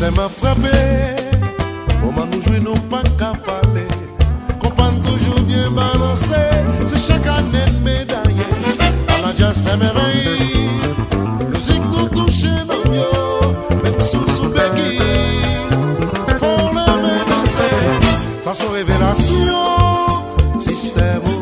C'est ma frappe, au moment où je nos pannes qu'à parler, qu'on parle toujours bien balancé, c'est chaque année de médaillé. La jazz faire merveille, la musique nous touche et nous bio, même sous sous bégui, faut la main danser, ça c'est révélation, système.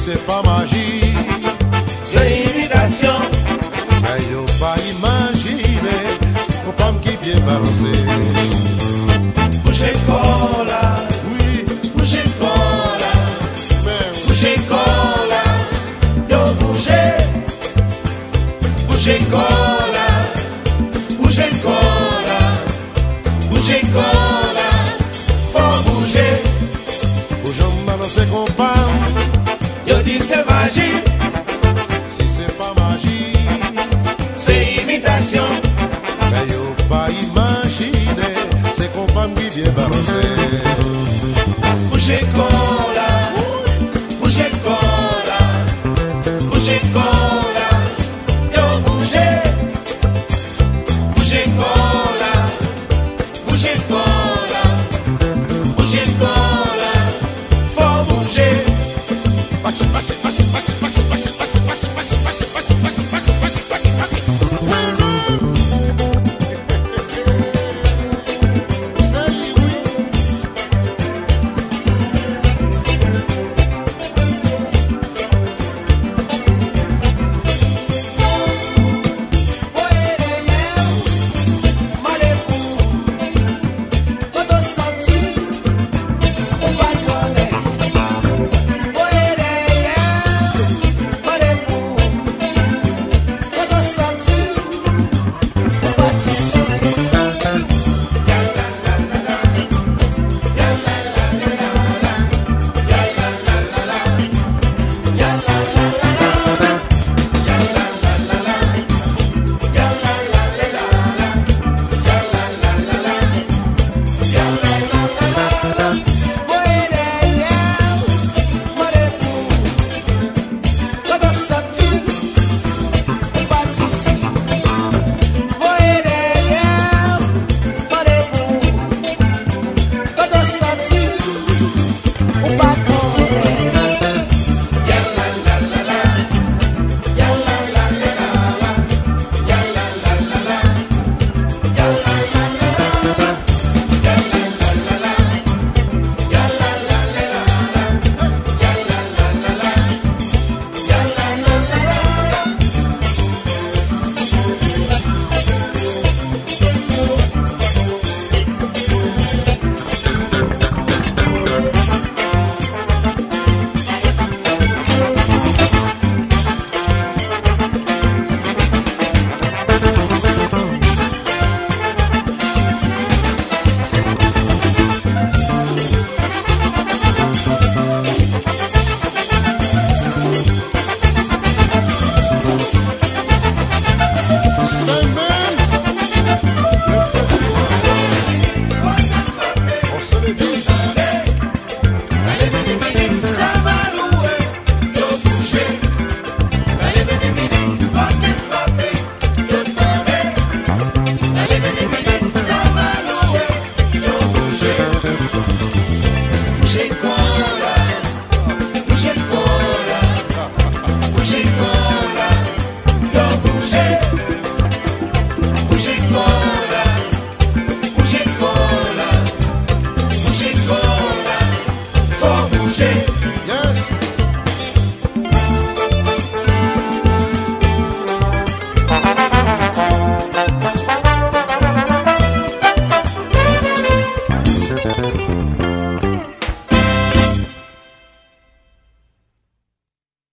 C'est pas magie, c'est imitation. mais yo pas imaginer, faut pas me qui bien balancer. Bougez cola, Oui, bougez cola. Bougez cola, yo bougez, bougez cola, bougez cola, bougez cola, faut bouger. balancées qu'on parle, Yo di se magi Si se pa magi Se imitasyon. Me yo pa imagine Se kompan ki bie balanse Mouche kon se pase. Mwen